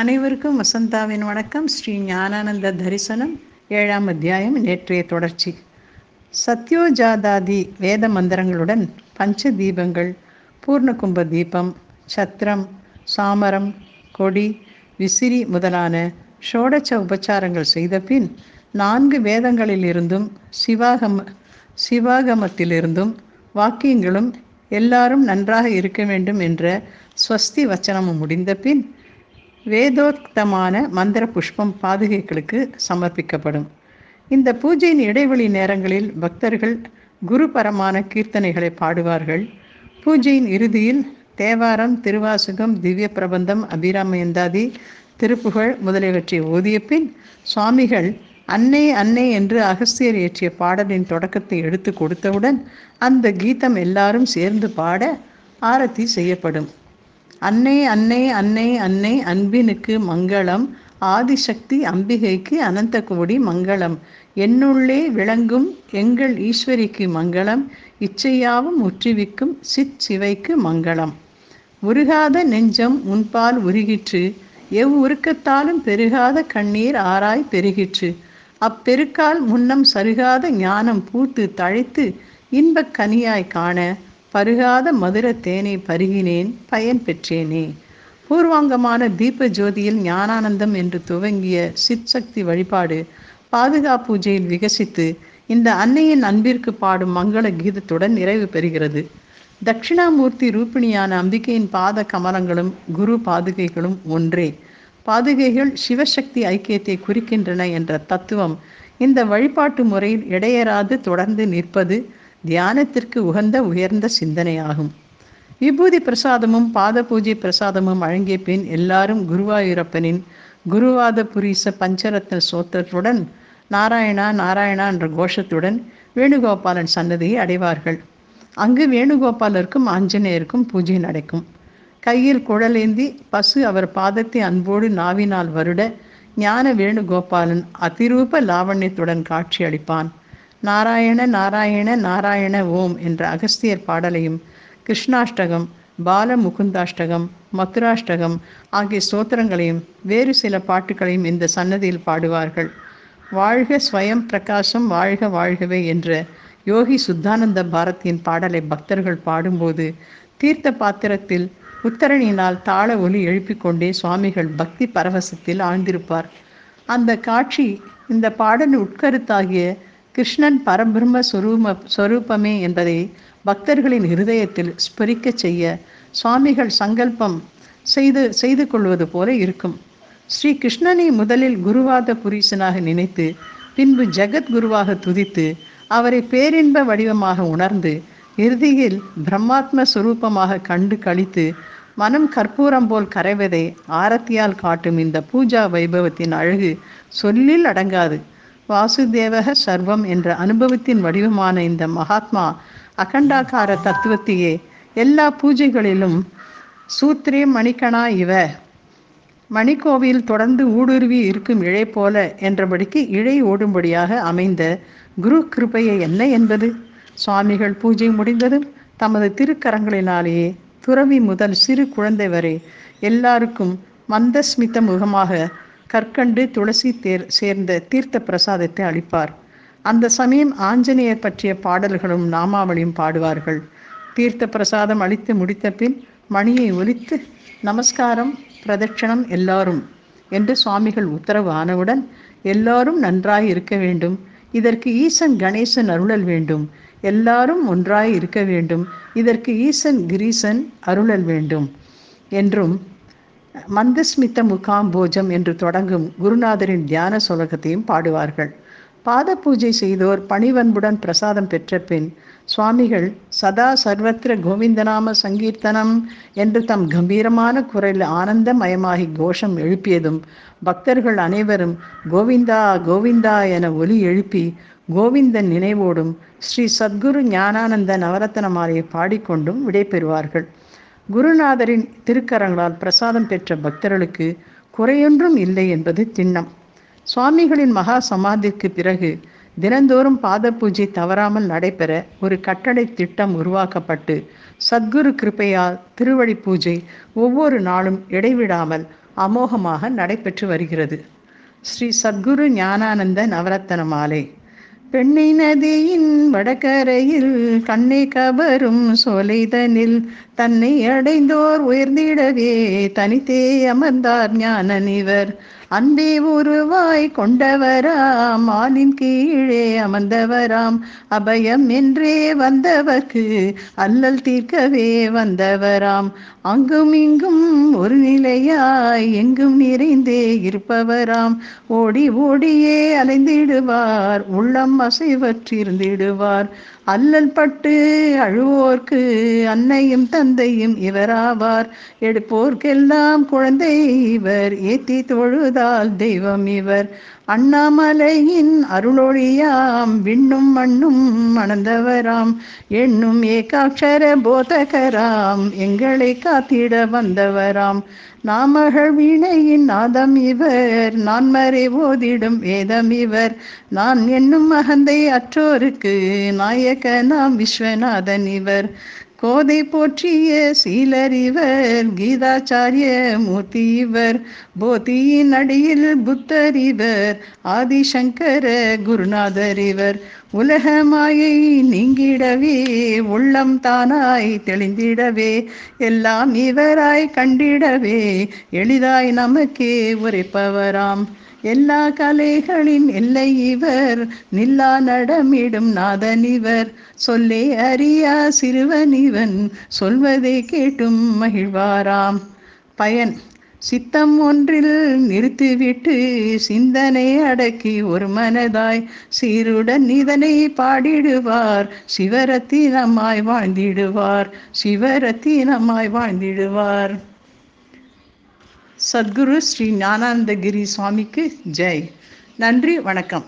அனைவருக்கும் வசந்தாவின் வணக்கம். ஸ்ரீ ஞானானந்த தரிசனம் ஏழாம் அத்தியாயம் நேற்றைய தொடர்ச்சி. சத்யோஜாதாதி வேத மந்திரங்களுடன் பஞ்ச தீபங்கள் பூர்ணகும்ப தீபம் சத்திரம் சாமரம் கொடி விசிறி முதலான ஷோடச்ச உபச்சாரங்கள் செய்த பின் நான்கு வேதங்களிலிருந்தும் சிவாகம சிவாகமத்திலிருந்தும் வாக்கியங்களும் எல்லாரும் நன்றாக இருக்க வேண்டும் என்ற ஸ்வஸ்தி வச்சனமும் முடிந்த பின் வேதோக்தமான மந்திர புஷ்பம் பாதுகைகளுக்கு சமர்ப்பிக்கப்படும். இந்த பூஜையின் இடைவெளி நேரங்களில் பக்தர்கள் குருபரமான கீர்த்தனைகளை பாடுவார்கள். பூஜையின் இறுதியில் தேவாரம் திருவாசகம் திவ்ய பிரபந்தம் அபிராமயந்தாதி திருப்புகழ் முதலியவற்றை ஓதிய பின் சுவாமிகள் அன்னை அன்னை என்று அகஸ்தியர் இயற்றிய பாடலின் தொடக்கத்தை எடுத்து கொடுத்தவுடன் அந்த கீதம் எல்லாரும் சேர்ந்து பாட ஆரத்தி செய்யப்படும். அன்னை அன்னை அன்னை அன்னை அன்பினுக்கு மங்களம். ஆதிசக்தி அம்பிகைக்கு அனந்த கோடி மங்களம். என்னுள்ளே விளங்கும் எங்கள் ஈஸ்வரிக்கு மங்களம். இச்சையாவும் முற்றுவிக்கும் சித் சிவைக்கு மங்களம். உருகாத நெஞ்சம் முன்பால் உருகிற்று. எவ் உருக்கத்தாலும் பெருகாத கண்ணீர் ஆராய் பெருகிற்று. அப்பெருக்கால் முன்னம் சருகாத ஞானம் பூத்து தழைத்து இன்பக் கனியாய் காண பருகாத மதுர தேனை பருகினேன் பயன் பெற்றேனே. பூர்வாங்கமான தீப ஜோதியில் ஞானானந்தம் என்று துவங்கிய சித் சக்தி வழிபாடு பாதுகா பூஜையில் விகசித்து இந்த அன்னையின் அன்பிற்கு பாடும் மங்கள கீதத்துடன் நிறைவு பெறுகிறது. தட்சிணாமூர்த்தி ரூபிணியான அம்பிகையின் பாத கமலங்களும் குரு பாதுகைகளும் ஒன்றே. பாதுகைகள் சிவசக்தி ஐக்கியத்தை குறிக்கின்றன என்ற தத்துவம் இந்த வழிபாட்டு முறையில் இடையராது தொடர்ந்து நிற்பது தியானத்திற்கு உகந்த உயர்ந்த சிந்தனையாகும். விபூதி பிரசாதமும் பாத பூஜை பிரசாதமும் வழங்கிய பின் எல்லாரும் குருவாயூரப்பனின் குருவாத புரீச பஞ்சரத்ன சோத்திரத்துடன் நாராயணா நாராயணா என்ற கோஷத்துடன் வேணுகோபாலன் சன்னதியை அடைவார்கள். அங்கு வேணுகோபாலருக்கும் ஆஞ்சநேயருக்கும் பூஜை நடக்கும். கையில் குழலேந்தி பசு அவர் பாதத்தை அன்போடு நாவினால் வருட ஞான வேணுகோபாலன் அதிரூப லாவண்யத்துடன் காட்சி அளிப்பான் நாராயண நாராயண நாராயண ஓம் என்ற அகஸ்தியர் பாடலையும் கிருஷ்ணாஷ்டகம் பால முகுந்தாஷ்டகம் மதுராஷ்டகம் ஆகிய ஸ்தோத்திரங்களையும் வேறு சில பாட்டுகளையும் இந்த சன்னதியில் பாடுவார்கள். வாழ்க ஸ்வயம் பிரகாசம் வாழ்க வாழ்கவே என்ற யோகி சுத்தானந்த பாரதியின் பாடலை பக்தர்கள் பாடும்போது தீர்த்த பாத்திரத்தில் உத்தரணியினால் தாள ஒலி எழுப்பிக்கொண்டே சுவாமிகள் பக்தி பரவசத்தில் ஆழ்ந்திருப்பார். அந்த காட்சி இந்த பாடலின் உட்கருத்தாகிய கிருஷ்ணன் பரபிரம்ம சுரூப சொரூபமே என்பதை பக்தர்களின் இருதயத்தில் ஸ்பரிக்க செய்ய சுவாமிகள் சங்கல்பம் செய்து செய்து கொள்வது போல இருக்கும். ஸ்ரீ கிருஷ்ணனை முதலில் குருவாத புரீசனாக நினைத்து பின்பு ஜெகத் குருவாக துதித்து அவரை பேரின்ப வடிவமாக உணர்ந்து இறுதியில் பிரம்மாத்ம சுரூபமாக கண்டு கழித்து மனம் கற்பூரம் போல் கரைவதை ஆரத்தியால் காட்டும் இந்த பூஜா வைபவத்தின் அழகு சொல்லில் அடங்காது. வாசுதேவக சர்வம் என்ற அனுபவத்தின் வடிவமான இந்த மகாத்மா அகண்டாகார தத்துவத்தையே எல்லா பூஜைகளிலும் சூத்ரே மணிக்கணா இவ. மணிக்கோவில் தொடர்ந்து ஊடுருவி இருக்கும் இழை போல என்றபடிக்கு இழை ஓடும்படியாக அமைந்த குரு கிருப்பையை என்ன என்பது? சுவாமிகள் பூஜை முடிந்ததும் தமது திருக்கரங்களினாலேயே துறவி முதல் சிறு குழந்தை வரை எல்லாருக்கும் மந்தஸ்மித்த முகமாக கற்கண்டு துளசி தேர் சேர்ந்த தீர்த்த பிரசாதத்தை அளிப்பார். அந்த சமயம் ஆஞ்சநேயர் பற்றிய பாடல்களும் நாமாவளியும் பாடுவார்கள். தீர்த்த பிரசாதம் அளித்து முடித்த பின் மணியை ஒலித்து நமஸ்காரம் பிரதட்சணம் எல்லாரும் என்று சுவாமிகள் உத்தரவு ஆனவுடன் எல்லாரும் நன்றாய் இருக்க வேண்டும். இதற்கு ஈசன் கணேசன் அருளல் வேண்டும். எல்லாரும் ஒன்றாய் இருக்க வேண்டும். இதற்கு ஈசன் கிரீசன் அருளல் வேண்டும் என்றும் மந்தஸ்மித்த முகாம் போஜம் என்று தொடங்கும் குருநாதரின் தியான சொலகத்தையும் பாடுவார்கள். பாத பூஜை செய்தோர் பணிவன்புடன் பிரசாதம் பெற்ற பின் சுவாமிகள் சதா சர்வத்திர கோவிந்தநாம சங்கீர்த்தனம் என்று தம் கம்பீரமான குரலில் ஆனந்தமயமாகி கோஷம் எழுப்பியதும் பக்தர்கள் அனைவரும் கோவிந்தா கோவிந்தா என ஒலி எழுப்பி கோவிந்தன் நினைவோடும் ஸ்ரீ சத்குரு ஞானானந்த நவரத்தன மாலையை பாடிக்கொண்டும் விடைபெறுவார்கள். குருநாதரின் திருக்கரங்களால் பிரசாதம் பெற்ற பக்தர்களுக்கு குறையொன்றும் இல்லை என்பது திண்ணம். சுவாமிகளின் மகா சமாதிக்கு பிறகு தினந்தோறும் பாத பூஜை தவறாமல் நடைபெற ஒரு கட்டளை திட்டம் உருவாக்கப்பட்டு சத்குரு கிருப்பையால் திருவழி பூஜை ஒவ்வொரு நாளும் இடைவிடாமல் அமோகமாக நடைபெற்று வருகிறது. ஸ்ரீ சத்குரு ஞானானந்த நவரத்தன மாலை. பெண்ணை நதியின் வடகரையில் கண்ணை கபரும் சோலைதனில் தன்னை அடைந்தோர் உயர்ந்திடவே தனித்தே அமர்ந்தார் ஞானனிவர் அன்பே உருவாய் கொண்டவராம் ஆலின் கீழே அமர்ந்தவராம். அபயம் என்றே வந்தவர்க்கு அல்லல் தீர்க்கவே வந்தவராம். அங்கும் இங்கும் ஒரு நிலையாய் எங்கும் நிறைந்தே இருப்பவராம். ஓடி ஓடியே அலைந்திடுவார் உள்ளம் அசைவற்றிருந்திடுவார். அல்லல் பட்டு அழுவோர்க்கு அன்னையும் தந்தையும் இவராவார். எடுப்போர்க்கெல்லாம் குழந்தை இவர் ஏத்தி தொழுதால் தெய்வம் இவர். அண்ணாமலையின் அருளொழியாம் விண்ணும் மண்ணும் மணந்தவராம் எண்ணும் ஏகாட்சர போதகராம் எங்களை காத்திட வந்தவராம். நாமகள் வீணையின் நாதம் இவர் நான் மறை ஓதிடும் வேதம் இவர். நான் என்னும் மகந்தை அற்றோருக்கு நாயக நாம் விஸ்வநாதன் இவர். கோதை போற்றிய சீலறிவர் கீதாச்சாரிய மூர்த்தி இவர் போதியின் அடியில் புத்தர் இவர் ஆதிசங்கர குருநாதர் இவர். உலக மாயை நீங்கிடவே உள்ளம் தானாய் தெளிந்திடவே எல்லாம் இவராய் கண்டிடவே எளிதாய் நமக்கே உரைப்பவராம். எல்லா கலைகளின் எல்லை இவர் நில்லா நடமிடும் நாதன் இவர். சொல்லே அறியா சிறுவன் இவன் சொல்வதை கேட்டும் மகிழ்வாராம். பயன் சித்தம் ஒன்றில் நிறுத்திவிட்டு சிந்தனை அடக்கி ஒரு மனதாய் சீருடன் இதனை பாடிடுவார். சிவரத்தினமாய் வாழ்ந்திடுவார் சிவரத்தினமாய் வாழ்ந்திடுவார். சத்குரு ஸ்ரீ ஞானானந்தகிரி சுவாமிக்கு ஜெய். நன்றி வணக்கம்.